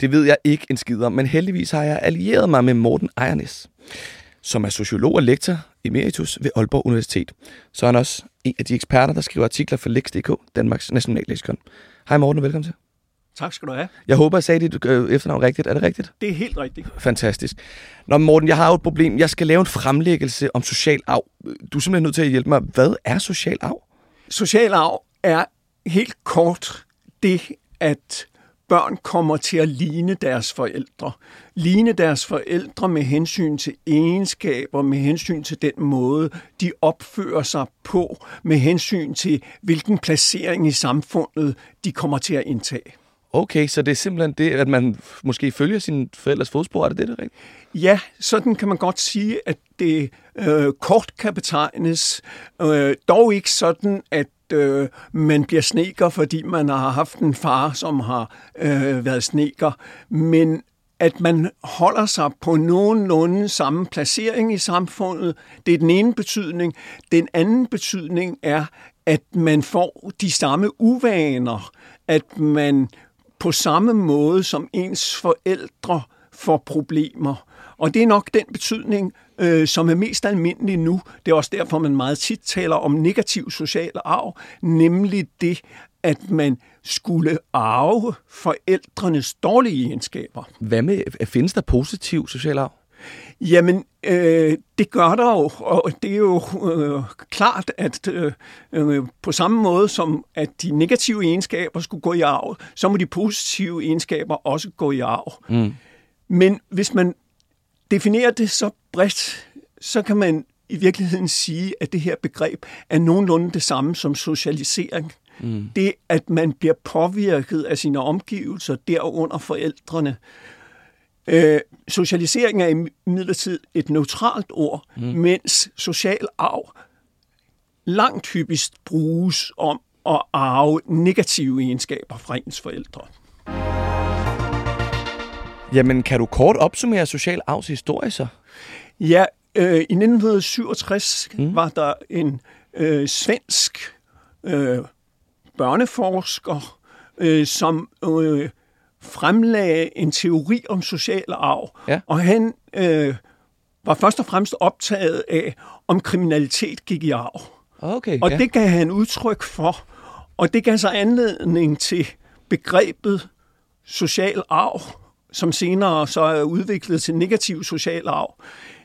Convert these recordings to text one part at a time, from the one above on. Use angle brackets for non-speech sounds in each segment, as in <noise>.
Det ved jeg ikke en skid om, men heldigvis har jeg allieret mig med Morten Ejernes, som er sociolog og lektor emeritus ved Aalborg Universitet. Så er han også en af de eksperter, der skriver artikler for Lex.dk, Danmarks nationalleksikon. Hej Morten, og velkommen til. Tak skal du have. Jeg håber, jeg sagde dit øh, efternavn rigtigt. Er det rigtigt? Det er helt rigtigt. Fantastisk. Nå, Morten, jeg har jo et problem. Jeg skal lave en fremlæggelse om social arv. Du er simpelthen nødt til at hjælpe mig. Hvad er social arv? Social arv er helt kort det, at børn kommer til at ligne deres forældre. Ligne deres forældre med hensyn til egenskaber, med hensyn til den måde, de opfører sig på, med hensyn til, hvilken placering i samfundet de kommer til at indtage. Okay, så det er simpelthen det, at man måske følger sine forældres fodspor, er det det, det er rigtigt? Ja, sådan kan man godt sige, at det øh, kort kan betegnes. Øh, dog ikke sådan, at øh, man bliver sneker, fordi man har haft en far, som har øh, været sneker, men at man holder sig på nogenlunde samme placering i samfundet. Det er den ene betydning. Den anden betydning er, at man får de samme uvaner, at man på samme måde som ens forældre får problemer. Og det er nok den betydning, øh, som er mest almindelig nu. Det er også derfor, man meget tit taler om negativ social arv, nemlig det, at man skulle arve forældrenes dårlige egenskaber. Hvad med, findes der positiv social arv? Jamen, øh, det gør der jo, og det er jo øh, klart, at øh, øh, på samme måde som at de negative egenskaber skulle gå i arv, så må de positive egenskaber også gå i arv. Mm. Men hvis man definerer det så bredt, så kan man i virkeligheden sige, at det her begreb er nogenlunde det samme som socialisering. Mm. Det, at man bliver påvirket af sine omgivelser, derunder forældrene. Øh, socialisering er imidlertid et neutralt ord, mm. mens social arv langt hyppigst bruges om at arve negative egenskaber fra ens forældre. Jamen, kan du kort opsummere social arvs historie så? Ja, øh, i 1967 mm. var der en øh, svensk øh, børneforsker, øh, som øh, fremlagde en teori om social arv. Ja. Og han øh, var først og fremmest optaget af, om kriminalitet gik i arv. Okay, og ja. det gav han udtryk for. Og det gav sig anledning til begrebet social arv, som senere så er udviklet til negativ social arv.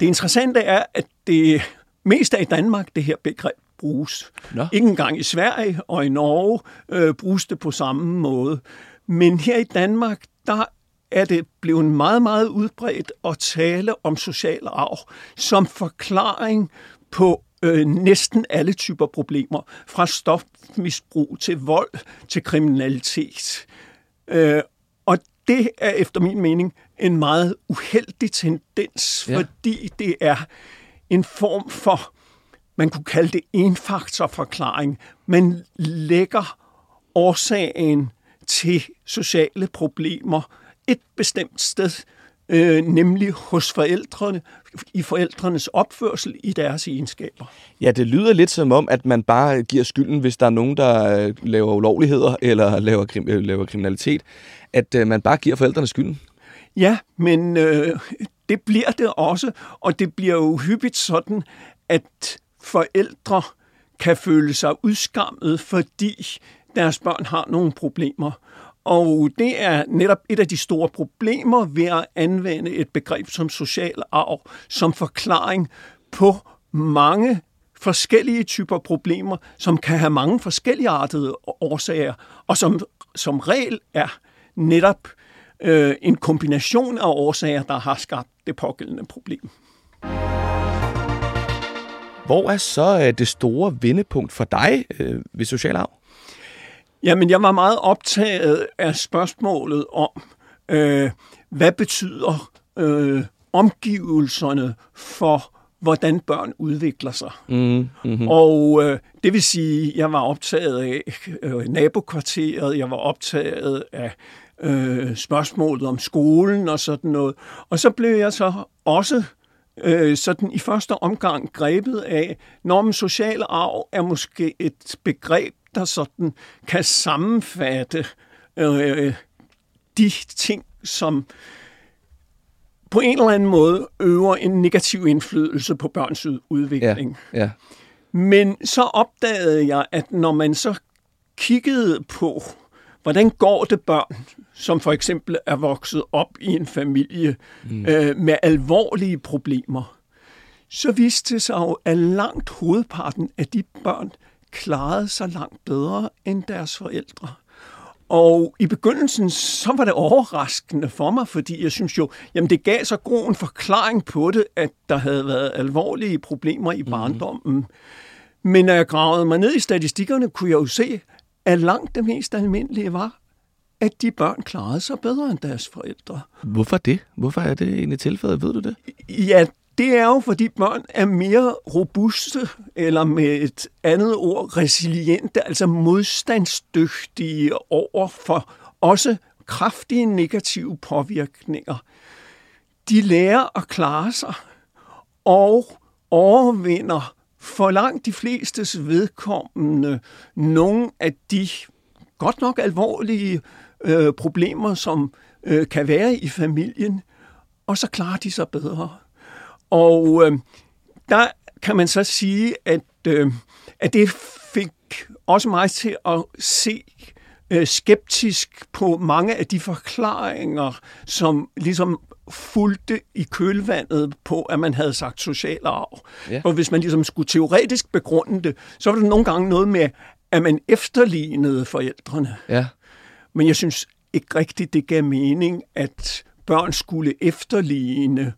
Det interessante er, at det mest er i Danmark, det her begreb bruges. Nå. Ikke engang i Sverige og i Norge øh, bruges det på samme måde. Men her i Danmark, der er det blevet meget, meget udbredt at tale om social arv som forklaring på øh, næsten alle typer problemer, fra stofmisbrug til vold til kriminalitet. Øh, og det er efter min mening en meget uheldig tendens, ja. fordi det er en form for, man kunne kalde det enfaktorforklaring. Man lægger årsagen til sociale problemer et bestemt sted, øh, nemlig hos forældrene, i forældrenes opførsel i deres egenskaber. Ja, det lyder lidt som om, at man bare giver skylden, hvis der er nogen, der øh, laver ulovligheder eller <laughs> laver, krim, øh, laver kriminalitet, at øh, man bare giver forældrene skylden. Ja, men øh, det bliver det også, og det bliver jo hyppigt sådan, at forældre kan føle sig udskammet, fordi deres børn har nogle problemer. Og det er netop et af de store problemer ved at anvende et begreb som social arv som forklaring på mange forskellige typer problemer, som kan have mange forskellige artede årsager, og som som regel er netop øh, en kombination af årsager, der har skabt det pågældende problem. Hvor er så øh, det store vendepunkt for dig øh, ved social arv? Jamen, jeg var meget optaget af spørgsmålet om, øh, hvad betyder øh, omgivelserne for hvordan børn udvikler sig. Mm, mm-hmm. Og øh, det vil sige, jeg var optaget af øh, nabokvarteret, jeg var optaget af øh, spørgsmålet om skolen og sådan noget. Og så blev jeg så også øh, sådan i første omgang grebet af, når man social arv er måske et begreb, der sådan kan sammenfatte øh, de ting, som på en eller anden måde øver en negativ indflydelse på børns udvikling. Ja, ja. Men så opdagede jeg, at når man så kiggede på, hvordan går det børn, som for eksempel er vokset op i en familie mm. øh, med alvorlige problemer, så viste det sig jo, at langt hovedparten af de børn klarede sig langt bedre end deres forældre. Og i begyndelsen, så var det overraskende for mig, fordi jeg synes jo, jamen det gav så god en forklaring på det, at der havde været alvorlige problemer i mhm. barndommen. Mm. Men når jeg gravede mig ned i statistikkerne, kunne jeg jo se, at langt det mest almindelige var, at de børn klarede sig bedre end deres forældre. Hvorfor det? Hvorfor er det egentlig tilfældet? Ved du det? Ja, det er jo, fordi børn er mere robuste, eller med et andet ord, resiliente, altså modstandsdygtige over for også kraftige negative påvirkninger. De lærer at klare sig og overvinder for langt de flestes vedkommende nogle af de godt nok alvorlige øh, problemer, som øh, kan være i familien, og så klarer de sig bedre. Og øh, der kan man så sige, at, øh, at det fik også mig til at se øh, skeptisk på mange af de forklaringer, som ligesom fulgte i kølvandet på, at man havde sagt social arv. Ja. Og hvis man ligesom skulle teoretisk begrunde det, så var det nogle gange noget med, at man efterlignede forældrene. Ja. Men jeg synes ikke rigtigt, det gav mening, at børn skulle efterligne øh,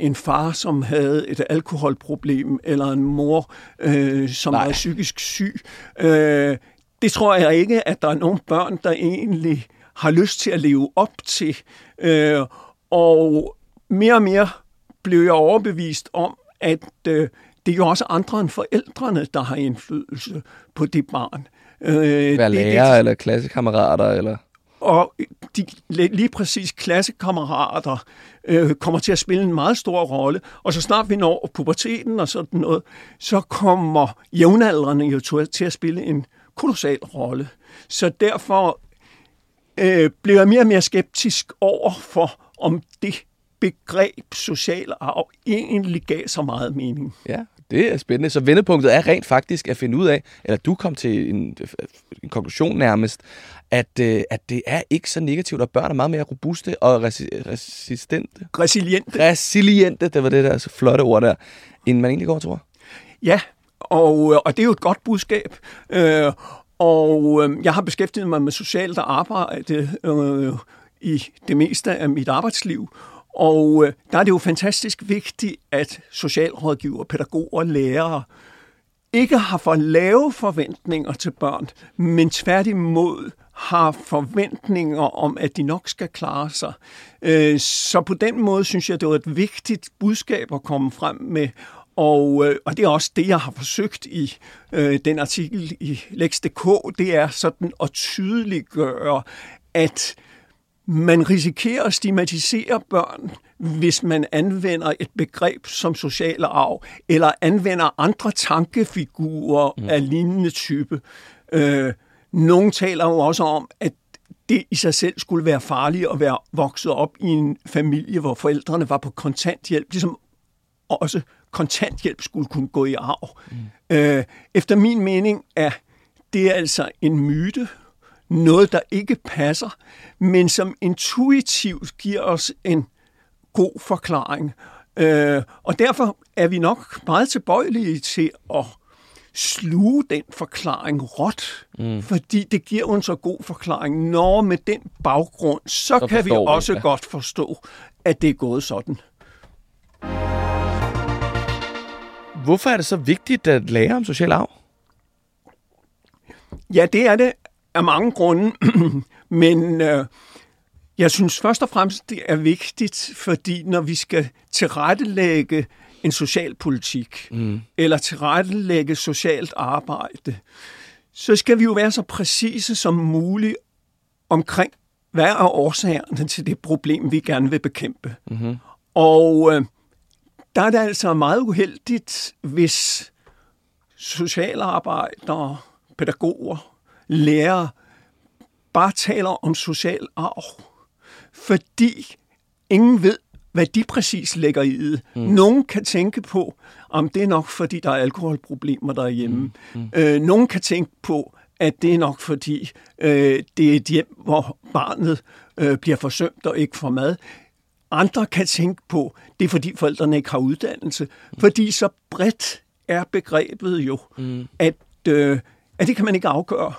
en far, som havde et alkoholproblem, eller en mor, øh, som Nej. var psykisk syg. Øh, det tror jeg ikke, at der er nogen børn, der egentlig har lyst til at leve op til. Øh, og mere og mere blev jeg overbevist om, at øh, det er jo også andre end forældrene, der har indflydelse på det barn. Øh, Være lærer det, eller klassekammerater? Eller? Og de, lige præcis klassekammerater øh, kommer til at spille en meget stor rolle. Og så snart vi når puberteten og sådan noget, så kommer jævnaldrende jo til at spille en kolossal rolle. Så derfor øh, bliver jeg mere og mere skeptisk over for, om det begreb social arv egentlig gav så meget mening. Ja, det er spændende. Så vendepunktet er rent faktisk at finde ud af, eller du kom til en, en konklusion nærmest, at, øh, at det er ikke så negativt, at børn er meget mere robuste og resi- resistente. Resiliente. Resiliente, det var det der så flotte ord der, end man egentlig går tror. Ja, og, øh, og det er jo et godt budskab. Øh, og øh, jeg har beskæftiget mig med socialt arbejde øh, i det meste af mit arbejdsliv. Og øh, der er det jo fantastisk vigtigt, at socialrådgiver, pædagoger, lærere ikke har for lave forventninger til børn, men tværtimod har forventninger om, at de nok skal klare sig. Øh, så på den måde synes jeg, det var et vigtigt budskab at komme frem med, og, øh, og det er også det, jeg har forsøgt i øh, den artikel i Lex.dk, det er sådan at tydeliggøre, at man risikerer at stigmatisere børn, hvis man anvender et begreb som social arv, eller anvender andre tankefigurer mm. af lignende type. Øh, nogle taler jo også om, at det i sig selv skulle være farligt at være vokset op i en familie, hvor forældrene var på kontanthjælp, ligesom også kontanthjælp skulle kunne gå i arv. Mm. Øh, efter min mening er det altså en myte, noget, der ikke passer, men som intuitivt giver os en god forklaring. Øh, og derfor er vi nok meget tilbøjelige til at sluge den forklaring råt, mm. fordi det giver en så god forklaring. Når med den baggrund, så, så kan vi også ja. godt forstå, at det er gået sådan. Hvorfor er det så vigtigt at lære om social arv? Ja, det er det af mange grunde, <clears throat> men øh, Jeg synes først og fremmest, det er vigtigt, fordi når vi skal tilrettelægge en socialpolitik, mm. eller tilrettelægge socialt arbejde, så skal vi jo være så præcise som muligt omkring, hvad er årsagerne til det problem, vi gerne vil bekæmpe. Mm-hmm. Og øh, der er det altså meget uheldigt, hvis socialarbejdere, pædagoger, lærere bare taler om social arv, fordi ingen ved, hvad de præcis lægger i det. Mm. Nogen kan tænke på, om det er nok, fordi der er alkoholproblemer derhjemme. Mm. Mm. Øh, nogen kan tænke på, at det er nok, fordi øh, det er et hjem, hvor barnet øh, bliver forsømt og ikke får mad. Andre kan tænke på, det er fordi forældrene ikke har uddannelse. Mm. Fordi så bredt er begrebet jo, mm. at, øh, at det kan man ikke afgøre.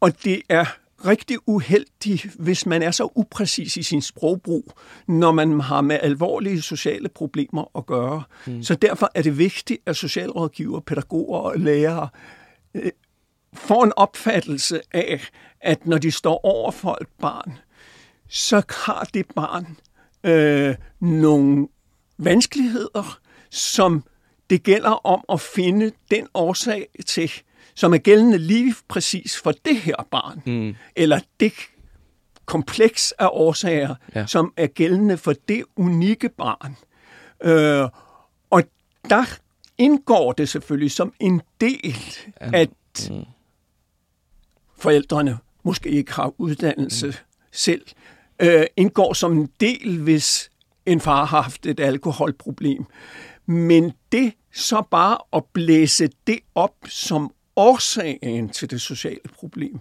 Og det er rigtig uheldigt, hvis man er så upræcis i sin sprogbrug, når man har med alvorlige sociale problemer at gøre. Mm. Så derfor er det vigtigt, at socialrådgiver, pædagoger og lærere øh, får en opfattelse af, at når de står over for et barn, så har det barn øh, nogle vanskeligheder, som det gælder om at finde den årsag til, som er gældende lige præcis for det her barn, mm. eller det kompleks af årsager, ja. som er gældende for det unikke barn. Øh, og der indgår det selvfølgelig som en del, ja. at mm. forældrene måske ikke har uddannelse mm. selv, øh, indgår som en del, hvis en far har haft et alkoholproblem. Men det så bare at blæse det op som årsagen til det sociale problem,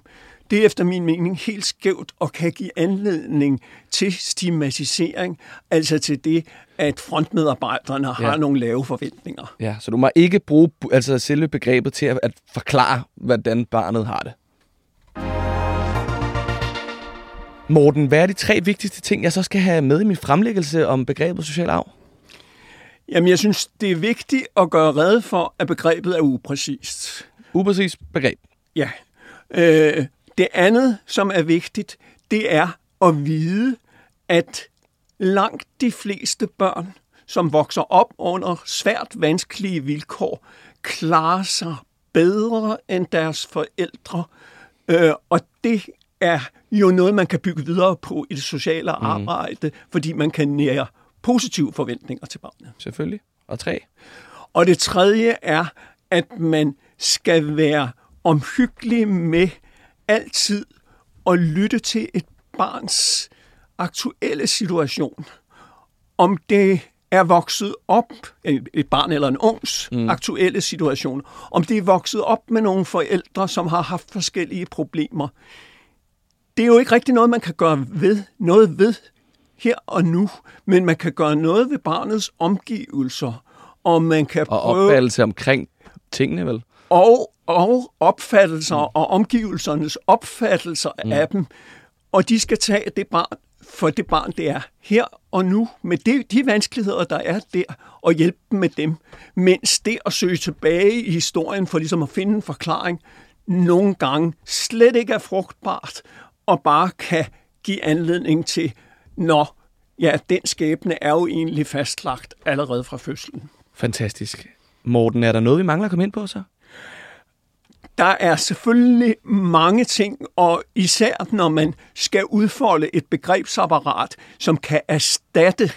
det er efter min mening helt skævt og kan give anledning til stigmatisering, altså til det, at frontmedarbejderne ja. har nogle lave forventninger. Ja, så du må ikke bruge altså selve begrebet til at, at forklare, hvordan barnet har det. Morten, hvad er de tre vigtigste ting, jeg så skal have med i min fremlæggelse om begrebet social arv? Jamen, jeg synes, det er vigtigt at gøre red for, at begrebet er upræcist. Upræcis begreb? Ja. Øh, det andet, som er vigtigt, det er at vide, at langt de fleste børn, som vokser op under svært vanskelige vilkår, klarer sig bedre end deres forældre. Øh, og det er jo noget, man kan bygge videre på i det sociale mm. arbejde, fordi man kan nære positive forventninger til barnet. Selvfølgelig. Og tre. Og det tredje er, at man skal være omhyggelig med altid at lytte til et barns aktuelle situation. Om det er vokset op, et barn eller en ungs mm. aktuelle situation, om det er vokset op med nogle forældre, som har haft forskellige problemer. Det er jo ikke rigtig noget, man kan gøre ved, noget ved her og nu, men man kan gøre noget ved barnets omgivelser, og man kan og prøve... opfattelse omkring tingene, vel? Og, og opfattelser mm. og omgivelsernes opfattelser mm. af dem, og de skal tage det barn, for det barn, det er her og nu, med det, de vanskeligheder, der er der, og hjælpe dem med dem. Mens det at søge tilbage i historien for ligesom at finde en forklaring, nogle gange slet ikke er frugtbart, og bare kan give anledning til Nå, ja, den skæbne er jo egentlig fastlagt allerede fra fødslen. Fantastisk. Morten, er der noget, vi mangler at komme ind på så? Der er selvfølgelig mange ting, og især når man skal udfolde et begrebsapparat, som kan erstatte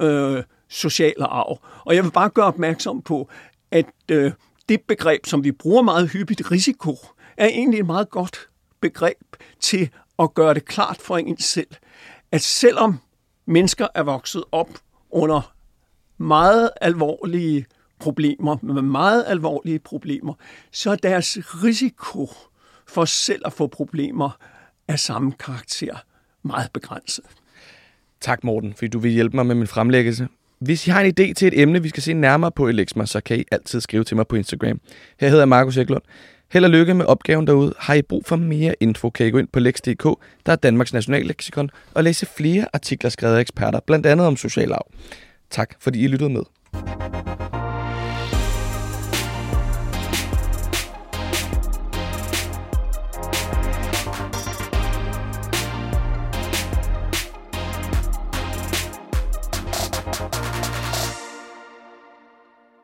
øh, sociale arv. Og jeg vil bare gøre opmærksom på, at øh, det begreb, som vi bruger meget hyppigt, risiko, er egentlig et meget godt begreb til at gøre det klart for en selv, at selvom mennesker er vokset op under meget alvorlige problemer, med meget alvorlige problemer, så er deres risiko for selv at få problemer af samme karakter meget begrænset. Tak Morten, fordi du vil hjælpe mig med min fremlæggelse. Hvis I har en idé til et emne, vi skal se nærmere på i Lexma, så kan I altid skrive til mig på Instagram. Her hedder jeg Markus Eklund. Held og lykke med opgaven derude. Har I brug for mere info, kan I gå ind på lex.dk, der er Danmarks nationalleksikon, og læse flere artikler skrevet af eksperter, blandt andet om social arv. Tak fordi I lyttede med.